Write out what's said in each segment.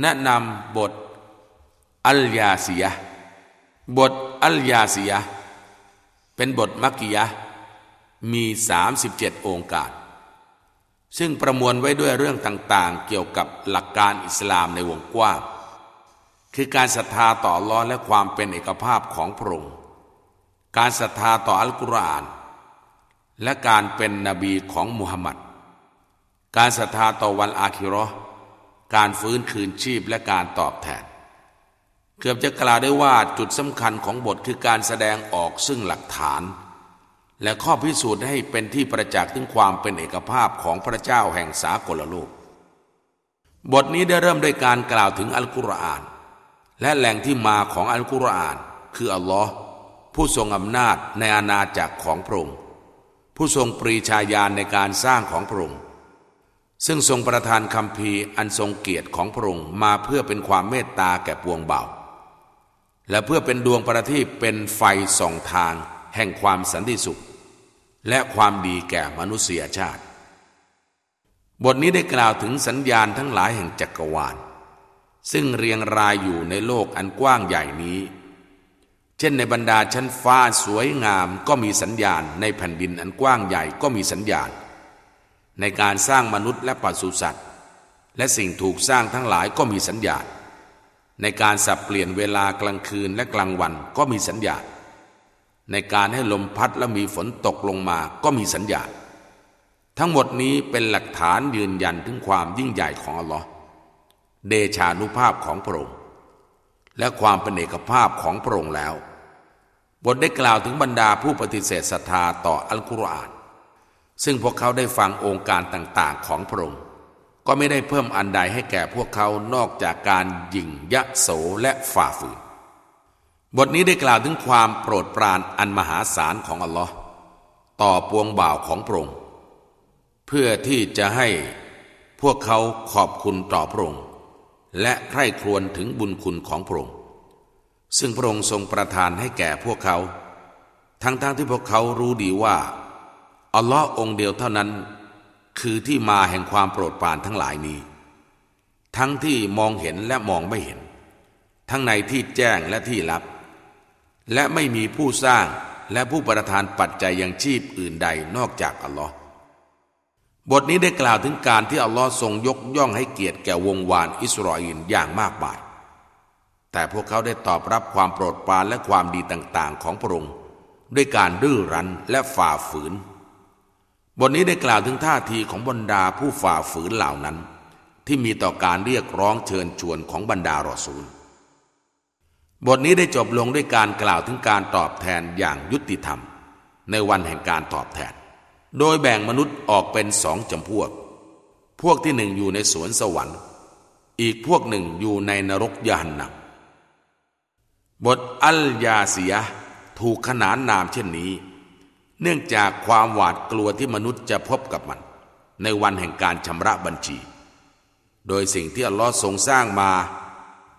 แนะนำบทอัลยาซียบทอัลยาซียเป็นบทมักกิยะมี 37 องค์การ ซึ่งประมวลไว้ด้วยเรื่องต่างๆ เกี่ยวกับหลักการอิสลามในวงกว้าง คือการศรัทธาต่อลอและความเป็นเอกภาพของพระองค์การศรัทธาต่ออัลกุรอาน และการเป็นนบีของมุฮัมมัด การศรัทธาต่อวันอาคิรอ การฟื้นคืนชีพและการตอบแทน เกือบจะกล่าวได้ว่าจุดสำคัญของบทคือการแสดงออกซึ่งหลักฐาน และข้อพิสูจน์ให้เป็นที่ประจักษ์ถึงความเป็นเอกภาพของพระเจ้าแห่งสากลโลก บทนี้ได้เริ่มด้วยการกล่าวถึงอัลกุรอาน และแหล่งที่มาของอัลกุรอาน คืออัลลอฮ์ผู้ทรงอำนาจในอาณาจักรของพระองค์ผู้ทรงปรีชาญาณในการสร้างของพระองค์ ซึ่งทรงประทานคำพีอันทรงเกียรติของพระองค์มาเพื่อเป็นความเมตตาแก่ปวงเบาและเพื่อเป็นดวงประทีปเป็นไฟส่องทางแห่งความสันติสุข และความดีแก่มนุษยชาติ บทนี้ได้กล่าวถึงสัญญาณทั้งหลายแห่งจักรวาล ซึ่งเรียงรายอยู่ในโลกอันกว้างใหญ่นี้ เช่นในบรรดาชั้นฟ้าสวยงามก็มีสัญญาณ ในแผ่นดินอันกว้างใหญ่ก็มีสัญญาณ ในการสร้างมนุษย์และปศุสัตว์ และสิ่งถูกสร้างทั้งหลายก็มีสัญญาณ ในการสับเปลี่ยนเวลากลางคืนและกลางวันก็มีสัญญาณ ในการให้ลมพัดและมีฝนตกลงมาก็มีสัญญาณ ทั้งหมดนี้เป็นหลักฐานยืนยันถึงความยิ่งใหญ่ของอัลลอฮ์เดชานุภาพของพระองค์และความเป็นเอกภาพของพระองค์แล้ว บทได้กล่าวถึงบรรดาผู้ปฏิเสธศรัทธาต่ออัลกุรอาน ซึ่งพวกเขาได้ฟังองค์การต่างๆของพระองค์ ก็ไม่ได้เพิ่มอันใดให้แก่พวกเขานอกจากการยิงยะโสและฝ่าฝืน บทนี้ได้กล่าวถึงความโปรดปรานอันมหาศาลของอัลลอฮ์ต่อปวงบ่าวของพระองค์ เพื่อที่จะให้พวกเขาขอบคุณต่อพระองค์ และใคร่ครวญถึงบุญคุณของพระองค์ ซึ่งพระองค์ทรงประทานให้แก่พวกเขา ทั้งๆทที่พวกเขารู้ดีว่า อัลลอฮ์องเดียวเท่านั้น คือที่มาแห่งความโปรดปรานทั้งหลายนี้ ทั้งที่มองเห็นและมองไม่เห็น ทั้งในที่แจ้งและที่ลับ และไม่มีผู้สร้างและผู้ประทานปัจจัยยังชีพอื่นใดนอกจากอัลลอฮ์บทนี้ได้กล่าวถึงการที่อัลลอฮ์ทรงยกย่องให้เกียรติแก่วงวานอิสราเอลอย่างมากมาย แต่พวกเขาได้ตอบรับความโปรดปรานและความดีต่าง ๆ ของพระองค์ด้วยการดื้อรั้นและฝ่าฝืน บทนี้ได้กล่าวถึงท่าทีของบรรดาผู้ฝ่าฝืนเหล่านั้น ที่มีต่อการเรียกร้องเชิญชวนของบรรดารอซูล บทนี้ได้จบลงด้วยการกล่าวถึงการตอบแทนอย่างยุติธรรม ในวันแห่งการตอบแทน โดยแบ่งมนุษย์ออกเป็นสองจำพวก พวกที่หนึ่งอยู่ในสวนสวรรค์ อีกพวกหนึ่งอยู่ในนรกยานนับทอัลยาเสียถูกขนานนามเช่นนี้ เนื่องจากความหวาดกลัวที่มนุษย์จะพบกับมัน ในวันแห่งการชำระบัญชี โดยสิ่งที่อัลลอฮ์ทรงสร้างมา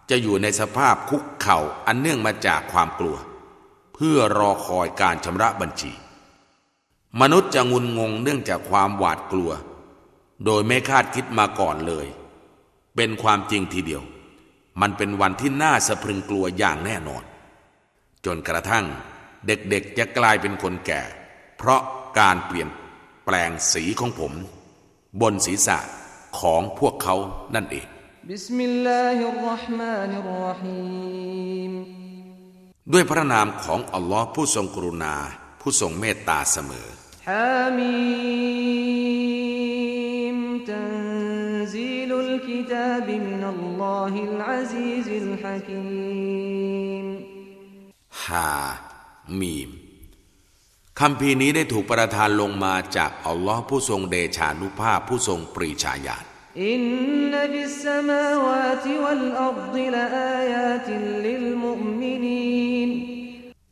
จะอยู่ในสภาพคุกเข่าอันเนื่องมาจากความกลัว เพื่อรอคอยการชำระบัญชี มนุษย์จะงุนงงเนื่องจากความหวาดกลัว โดยไม่คาดคิดมาก่อนเลย เป็นความจริงทีเดียว มันเป็นวันที่น่าสะพรึงกลัวอย่างแน่นอน จนกระทั่งเด็กๆจะกลายเป็นคนแก่ เพราะการเปลี่ยนแปลงสีของผม บนศีรษะของพวกเขานั่นเองด้วยพระนามของอัลลอฮ์ผู้ทรงกรุณา ผู้ทรงเมตตาเสมอฮามีมตันซีลุลกิตาบินอัลลอฮิลอาซีซิลฮะกีมฮามีมคำพีนี้ได้ถูกประทานลงมาจากอัลลอฮ์ผู้ทรงเดชานุภาพผู้ทรงปรีชาญาณอินนฟิสสมาวาติวัลอัรฎิลอายาติลิลมุมินีน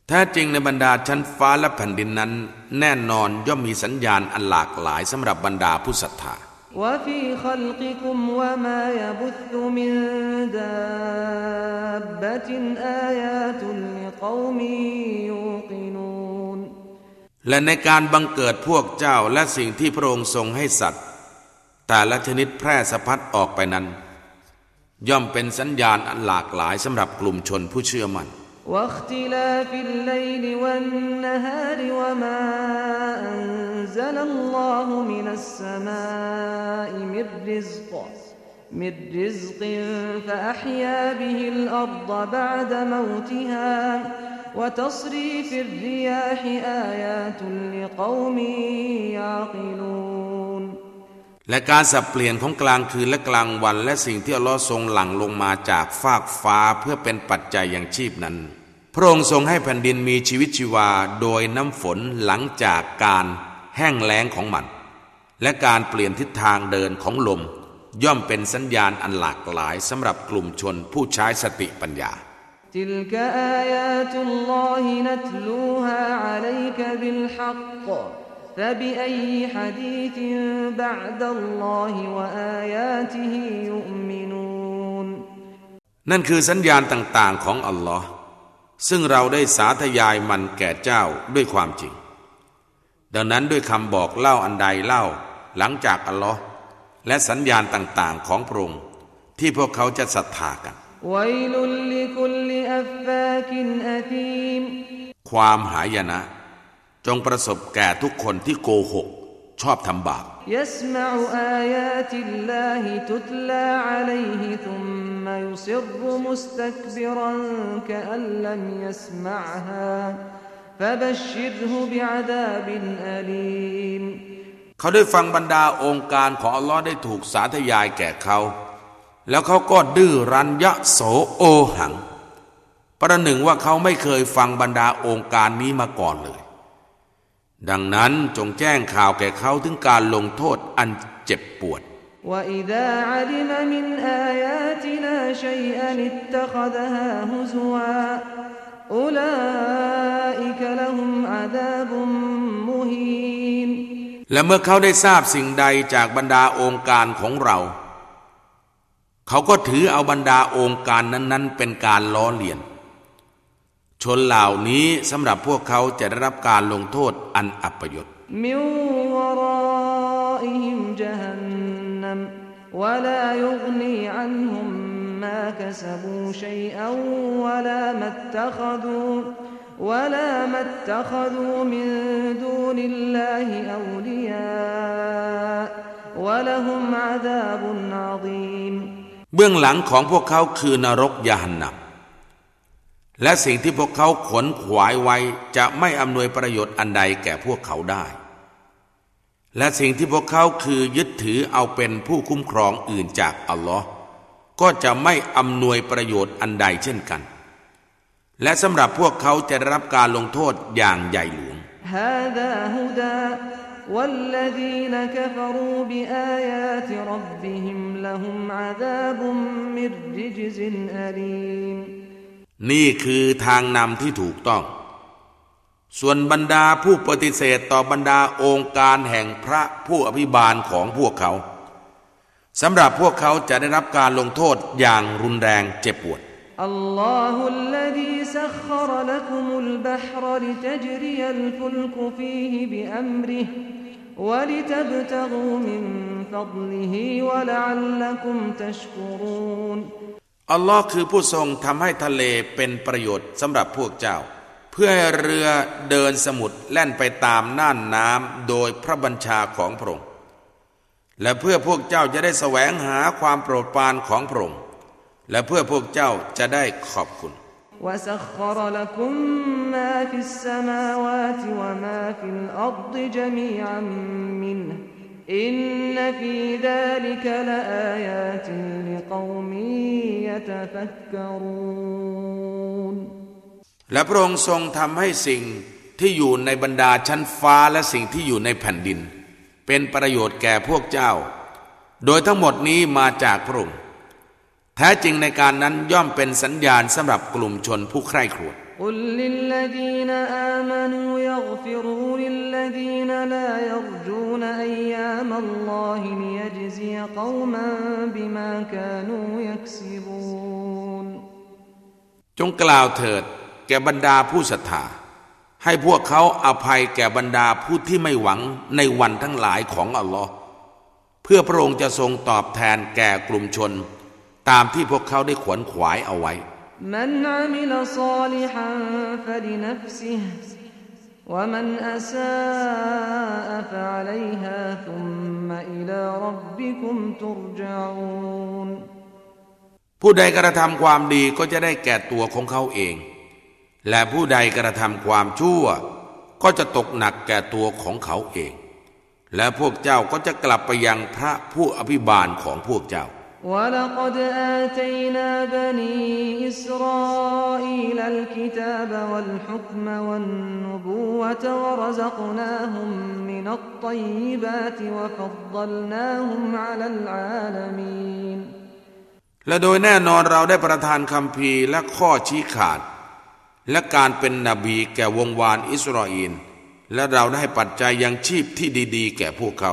แท้จริงในบรรดาชั้นฟ้าและแผ่นดินนั้น แน่นอนย่อมมีสัญญาณอันหลากหลายสำหรับบรรดาผู้ศรัทธา وفي خلقكم وما يبث من دابة آيات لقوم يوقنون และในการบังเกิดพวกเจ้าและสิ่งที่พระองค์ทรงให้สัตว์ แต่ละชนิดแพร่สะพัดออกไปนั้น ย่อมเป็นสัญญาณอันหลากหลายสำหรับกลุ่มชนผู้เชื่อมัน่น واختلاف الليل والنهار وما أنزل الله من السماء من رزق من رزق فأحيا به الأرض بعد موتها وتصريف الرياح آيات لقوم يعقلون และการสับเปลี่ยนของกลางคืนและกลางวัน และสิ่งที่อัลลอฮ์ทรงหลั่งลงมาจากฟากฟ้าเพื่อเป็นปัจจัยอย่างชีพนั้น พระองค์ทรงให้แผ่นดินมีชีวิตชีวาโดยน้ำฝนหลังจากการแห้งแล้งของมัน และการเปลี่ยนทิศทางเดินของลม ย่อมเป็นสัญญาณอันหลากหลายสำหรับกลุ่มชนผู้ใช้สติปัญญา تلك آيات الله نتلوها عليك بالحق فبأي حديث بعد الله وآياته يؤمنون นั่นคือสัญญาณต่างๆของอัลลอฮ์ซึ่งเราได้สาธยายมันแก่เจ้าด้วยความจริง ดังนั้นด้วยคำบอกเล่าอันใดเล่า หลังจากอัลลอฮ์และสัญญาณต่างๆของพระองค์ที่พวกเขาจะศรัทธากัน ความหายนะ จงประสบแก่ทุกคนที่โกหก ชอบทำบาปเขาได้ฟังบรรดาองค์การของอัลลอฮ์ได้ถูกสาธยายแก่เขา แล้วเขาก็ดื้อรั้นยะโสโอหัง ประหนึ่งว่าเขาไม่เคยฟังบรรดาองค์การนี้มาก่อนเลย ดังนั้นจงแจ้งข่าวแก่เขาถึงการลงโทษอันเจ็บปวดและเมื่อเขาได้ทราบสิ่งใดจากบรรดาองค์การของเรา เขาก็ถือเอาบรรดาองค์การนั้น ๆ เป็นการล้อเลียนชนเหล่านี้สำหรับพวกเขาจะได้รับการลงโทษอันอัปยศมิวรออิมจฮันนัมวะลายุกนีอันฮุมมาคสบูชัยอัวะลามัตตะขดู ولا ما اتخذوا من دون الله أولياء ولهم عذاب عظيم เบื้องหลังของพวกเขาคือนรกยานนับและสิ่งที่พวกเขาขนขวายไว้จะไม่อำนวยประโยชน์อันใดแก่พวกเขาได้ และสิ่งที่พวกเขาคือยึดถือเอาเป็นผู้คุ้มครองอื่นจากอัลลอฮ์ก็จะไม่อำนวยประโยชน์อันใดเช่นกัน และสำหรับพวกเขาจะรับการลงโทษอย่างใหญ่หลวง والذين كفروا بآيات ربهم لهم عذاب من رجز أليم นี่คือทางนำที่ถูกต้อง ส่วนบรรดาผู้ปฏิเสธต่อบรรดาองค์การแห่งพระผู้อภิบาลของพวกเขาสำหรับพวกเขาจะได้รับการลงโทษอย่างรุนแรงเจ็บปวด อัลลอฮุลลดีสัครลักุมุลบหรลิตจรียัลฟุลกุฟีฮิบิอัมริฮ ولتبتغوا من فضله ولعلكم تشكرون อัลลอฮ์คือผู้ทรงทำให้ทะเลเป็นประโยชน์สำหรับพวกเจ้า เพื่อให้เรือเดินสมุทรแล่นไปตามน่านน้ำโดยพระบัญชาของพระองค์และเพื่อพวกเจ้าจะได้แสวงหาความโปรดปรานของพระองค์ และเพื่อพวกเจ้าจะได้ขอบคุณ وسخر لكم ما في السماوات وما في الأرض جميعا منه إن في ذلك لآيات لقوم يتفكرون และพระองค์ทรงทำให้สิ่งที่อยู่ในบรรดาชั้นฟ้าและสิ่งที่อยู่ในแผ่นดิน เป็นประโยชน์แก่พวกเจ้า โดยทั้งหมดนี้มาจากพระองค์ แท้จริงในการนั้นย่อมเป็นสัญญาณสำหรับกลุ่มชนผู้ใคร่ครวญจงกล่าวเถิดแก่บรรดาผู้ศรัทธาให้พวกเขาอาภัยแก่บรรดาผู้ที่ไม่หวังในวันทั้งหลายของอัลลอฮ์เพื่อพระองค์จะทรงตอบแทนแก่กลุ่มชน ตามที่พวกเขาได้ขวนขวายเอาไว้ من عمل صالحا فلنفسه ومن أساء فعليها ثم إلى ربكم ترجعون ผู้ใดกระทำความดีก็จะได้แก่ตัวของเขาเอง และผู้ใดกระทำความชั่ว ก็จะตกหนักแก่ตัวของเขาเอง และพวกเจ้าก็จะกลับไปยังพระผู้อภิบาลของพวกเจ้า ولقد آتينا بني إسرائيل الكتاب والحكم والنبوة ورزقناهم من الطيبات وفضلناهم على العالمين และโดยแน่นอนเราได้ประทานคำพีและข้อชี้ขาด และการเป็นนบีแก่วงวานอิสราเอลและเราได้ปัจจัยยังชีพที่ดีๆ แก่พวกเขา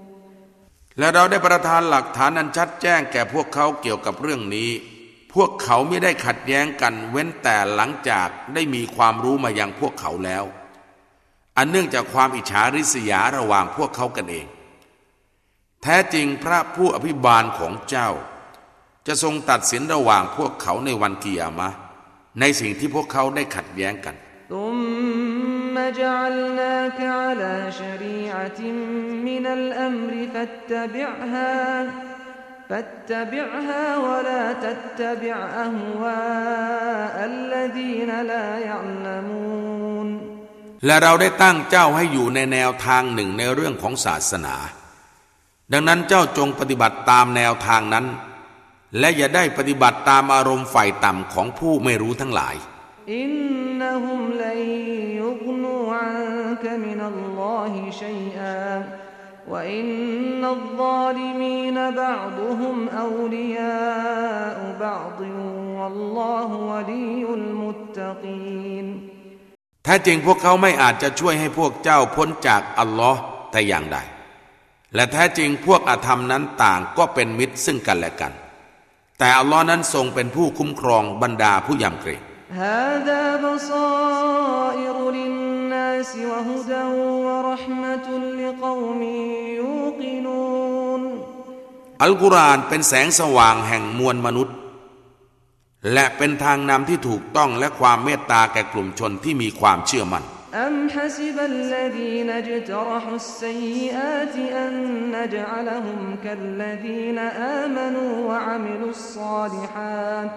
และเราได้ประทานหลักฐานอันชัดแจ้งแก่พวกเขาเกี่ยวกับเรื่องนี้ พวกเขาไม่ได้ขัดแย้งกันเว้นแต่หลังจากได้มีความรู้มายังพวกเขาแล้ว อันเนื่องจากความอิจฉาริษยาระหว่างพวกเขากันเอง แท้จริงพระผู้อภิบาลของเจ้า จะทรงตัดสินระหว่างพวกเขาในวันกิยามะ ในสิ่งที่พวกเขาได้ขัดแย้งกัน جعلناك على شريعة من الأمر فاتبعها فاتبعها ولا تتبع أهواء الذين لا يعلمون และเราได้ตั้งเจ้าให้อยู่ในแนวทางหนึ่งในเรื่องของศาสนา ดังนั้นเจ้าจงปฏิบัติตามแนวทางนั้น และอย่าได้ปฏิบัติตามอารมณ์ฝ่ายต่ำของผู้ไม่รู้ทั้งหลาย إنهم لن يغنوا عنك من الله شيئا وإن الظالمين بعضهم أولياء بعض والله ولي المتقين แท้จริงพวกเขาไม่อาจจะช่วยให้พวกเจ้าพ้นจากอัลลอฮ์แต่อย่างใด และแท้จริงพวกอาธรรมนั้นต่างก็เป็นมิตรซึ่งกันและกัน แต่อัลลอฮ์นั้นทรงเป็นผู้คุ้มครองบรรดาผู้ยำเกรง هذا بصائر للناس وهدى ورحمة لقوم يوقنون อัลกุรอานเป็นแสงสว่างแห่งมวลมนุษย์ และเป็นทางนำที่ถูกต้องและความเมตตาแก่กลุ่มชนที่มีความเชื่อมั่น أم حسب الذين اجترحوا السيئات أن نجعلهم كالذين آمنوا وعملوا الصالحات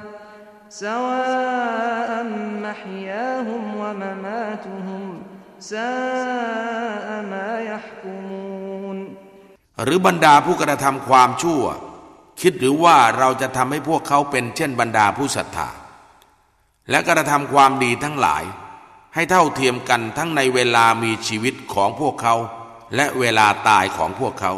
سواء محياهم ومماتهم ซาอามายะฮกุหรือบรรดาผู้กระทำความชั่ว คิดหรือว่าเราจะทำให้พวกเขาเป็นเช่นบรรดาผู้ศรัทธาและกระทำความดีทั้งหลาย ให้เท่าเทียมกันทั้งในเวลามีชีวิตของพวกเขา และเวลาตายของพวกเขา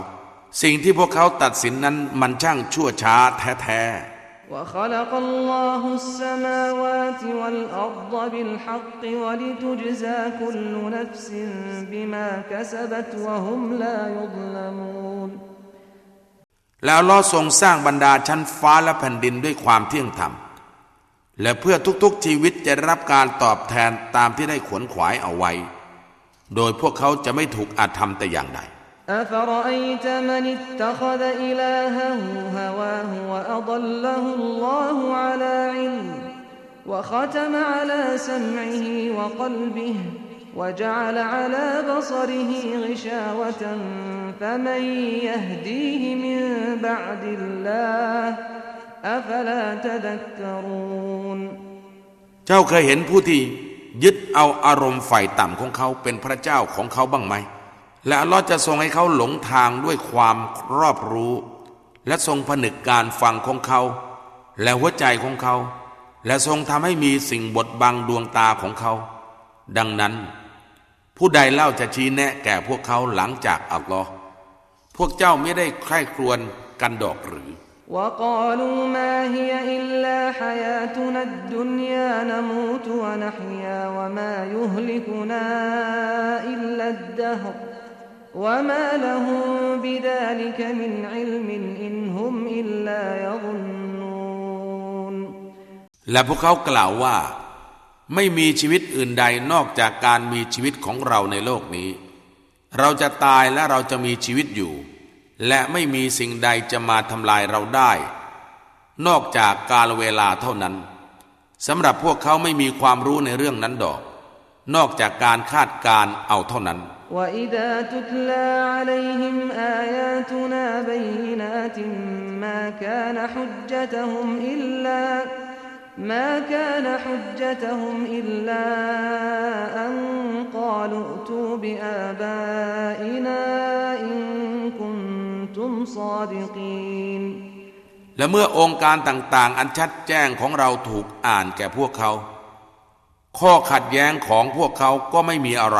สิ่งที่พวกเขาตัดสินนั้นมันช่างชั่วช้าแท้ๆ وخلق الله السماوات والأرض بالحق ولتجزى كل نفس بما كسبت وهم لا يظلمون แล้วลอทรงสร้างบรรดาชั้นฟ้าและแผ่นดินด้วยความเที่ยงธรรม และเพื่อทุกๆชีวิตจะรับการตอบแทนตามที่ได้ขวนขวายเอาไว้ โดยพวกเขาจะไม่ถูกอาธรรมแต่อย่างใด أفرأيت من اتخذ إلهه هواه وأضله الله على علم وختم على سمعه وقلبه وجعل على بصره غشاوة فمن يهديه من بعد الله أفلا تذكرون เจ้าเคยเห็นผู้ที่ยึดเอาอารมณ์ฝ่ายต่ำของเขาเป็นพระเจ้าของเขาบ้างไหม และอัลลอฮ์จะทรงให้เขาหลงทางด้วยความรอบรู้ และทรงผนึกการฟังของเขา และหัวใจของเขา และทรงทำให้มีสิ่งบดบังดวงตาของเขา ดังนั้น ผู้ใดเล่าจะชี้แนะแก่พวกเขาหลังจากอัลลอฮ์พวกเจ้าไม่ได้ใคร่ครวญกันดอกหรือ وقالوا ما هي إلا حياتنا الدنيا نموت ونحيا وما يهلكنا إلا الدهر وما لهم بذلك من علم إن هم إلا يظنون และพวกเขากล่าวว่า ไม่มีชีวิตอื่นใดนอกจากการมีชีวิตของเราในโลกนี้ เราจะตายและเราจะมีชีวิตอยู่ และไม่มีสิ่งใดจะมาทำลายเราได้ นอกจากกาลเวลาเท่านั้นสำหรับพวกเขาไม่มีความรู้ในเรื่องนั้นดอก นอกจากการคาดการเอาเท่านั้น وإذا تتلى عليهم آياتنا بينات ما كان حجتهم إلا ما كان حجتهم إلا أن قالوا ائتوا بآبائنا إن كنتم صادقين และเมื่อองค์การต่างๆ อันชัดแจ้งของเราถูกอ่านแก่พวกเขา ข้อขัดแย้งของพวกเขาก็ไม่มีอะไร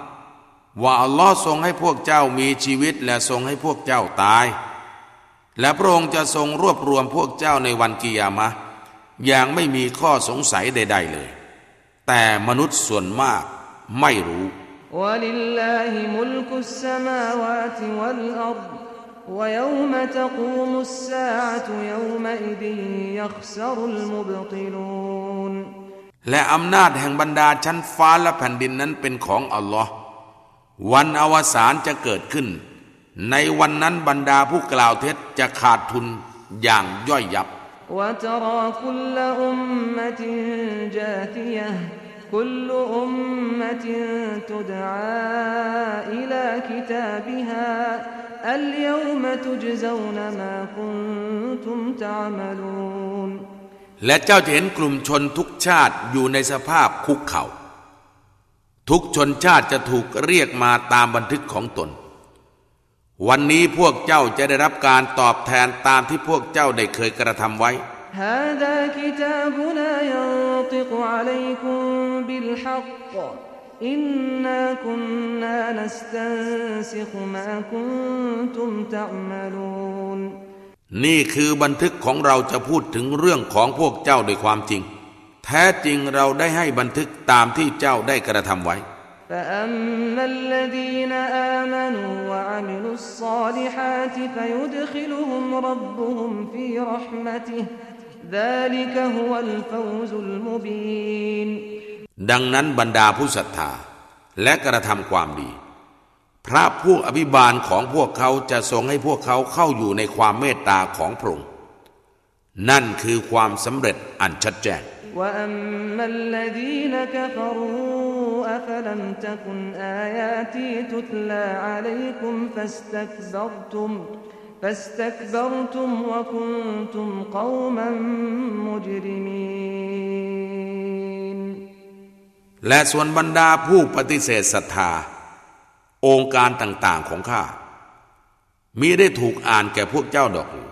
ว่าอัลลอฮ์ทรงให้พวกเจ้ามีชีวิตและทรงให้พวกเจ้าตาย และพระองค์จะทรงรวบรวมพวกเจ้าในวันกิยามะห์อย่างไม่มีข้อสงสัยใด ๆเลย แต่มนุษย์ส่วนมากไม่รู้ ولله ملك السماوات والأرض ويوم تقوم الساعة يومئذ يخسر المبطلون และอำนาจแห่งบรรดาชั้นฟ้าและแผ่นดินนั้นเป็นของอัลลอฮ์ วันอวสานจะเกิดขึ้น ในวันนั้นบรรดาผู้กล่าวเท็จจะขาดทุนอย่างย่อยยับ وترى كل أمة جاثية كل أمة تدعى إلى كتابها اليوم تجزون ما كنتم تعملون และเจ้าจะเห็นกลุ่มชนทุกชาติอยู่ในสภาพคุกเขา่า ทุกชนชาติจะถูกเรียกมาตามบันทึกของตน วันนี้พวกเจ้าจะได้รับการตอบแทนตามที่พวกเจ้าได้เคยกระทำไว้ هذا كتابنا ينطق عليكم بالحق إنا كنا نستنسخ ما كنتم تعملون นี่คือบันทึกของเราจะพูดถึงเรื่องของพวกเจ้าโดยความจริง แ ท้จริงเราได้ให้บันทึกตามที่เจ้าได้กระทำไว้ فأما الذين آمنوا وعملوا الصالحات فيدخلهم ربهم في رحمته ذلك هو الفوز المبين ดังนั้นบรรดาผู้ศรัทธา และกระทำความดี พระผู้อภิบาลของพวกเขาจะทรงให้พวกเขาเข้าอยู่ในความเมตตาของพระองค์นั่นคือความสำเร็จอันชัดแจ้ง وأما الذين كفروا أفلم تكن آياتي تتلى عليكم فاستكبرتم فاستكبرتم وكنتم قوما مجرمين และส่วนบรรดาผู้ปฏิเสธศรัทธา องค์การต่างๆของข้ามีได้ถูกอ่านแก่พวกเจ้าดอกหรือ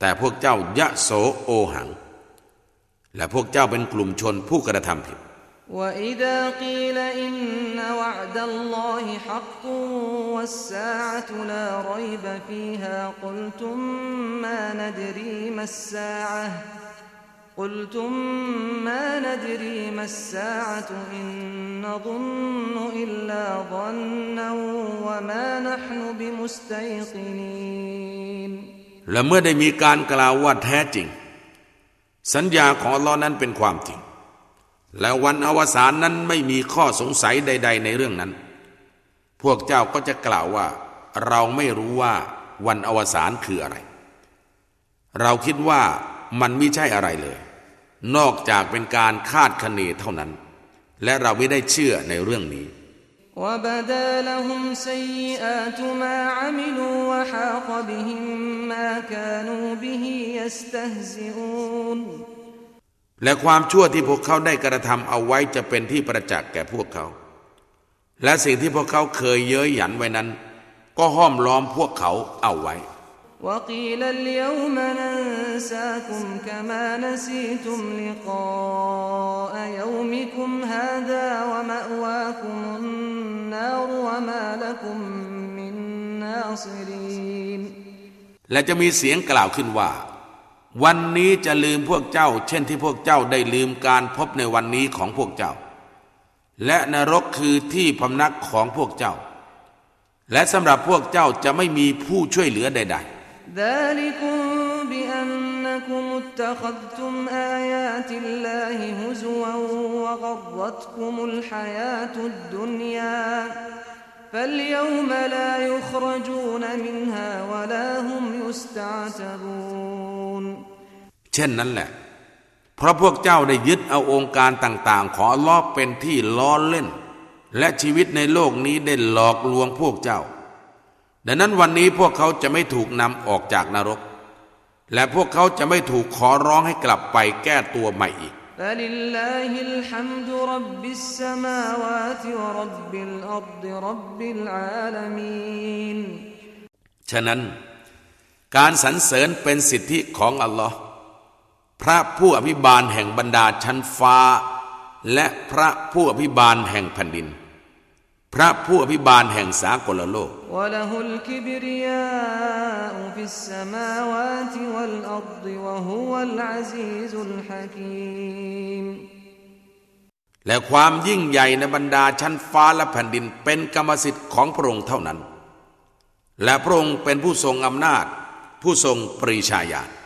แต่พวกเจ้ายะโสโอหัง และพวกเจ้าเป็นกลุ่มชนผู้กระทำผิด وإذا قيل إن وعد الله حق والساعة لا ريب فيها قلتم ما ندري ما الساعة قلتم ما ندري ما الساعة إن نظن إلا ظنا وما نحن بمستيقنين และเมื่อได้มีการกล่าวว่าแท้จริง สัญญาของอัลลอฮ์นั้นเป็นความจริง และวันอวสานนั้นไม่มีข้อสงสัยใด ๆ ในเรื่องนั้น พวกเจ้าก็จะกล่าวว่า เราไม่รู้ว่าวันอวสานคืออะไร เราคิดว่ามันไม่ใช่อะไรเลย นอกจากเป็นการคาดคะเนเท่านั้น และเราไม่ได้เชื่อในเรื่องนี้ وبدا لهم سيئات ما عملوا وحاق بهم ما كانوا به يستهزئون และความชั่วที่พวกเขาได้กระทำเอาไว้จะเป็นที่ประจักษ์แก่พวกเขา และสิ่งที่พวกเขาเคยเย้ยหยันไว้นั้น ก็ห้อมล้อมพวกเขาเอาไว้และจะมีเสียงกล่าวขึ้นว่า วันนี้จะลืมพวกเจ้า เช่นที่พวกเจ้าได้ลืมการพบในวันนี้ของพวกเจ้า และนรกคือที่พำนักของพวกเจ้า และสำหรับพวกเจ้าจะไม่มีผู้ช่วยเหลือใด ๆ ذلكم بأنكم اتخذتم آيات الله هزوا وغرتكم الحياة الدنيا فاليوم لا يخرجون منها ولا هم يستعتبون เช่นนั้นแหละ เพราะพวกเจ้าได้ยึดเอาองค์การต่างๆ ของอัลลอฮ์เป็นที่ล้อเล่น และชีวิตในโลกนี้ได้หลอกลวงพวกเจ้า ดังนั้นวันนี้พวกเขาจะไม่ถูกนำออกจากนรก และพวกเขาจะไม่ถูกขอร้องให้กลับไปแก้ตัวใหม่อีกฉะนั้น การสรรเสริญเป็นสิทธิของอัลลอฮ์พระผู้อภิบาลแห่งบรรดาชั้นฟ้า และพระผู้อภิบาลแห่งแผ่นดิน พระผู้อภิบาลแห่งสากลโลก และความยิ่งใหญ่ในบรรดาชั้นฟ้าและแผ่นดินเป็นกรรมสิทธิ์ของพระองค์เท่านั้น และพระองค์เป็นผู้ทรงอำนาจ ผู้ทรงปรีชาญาณ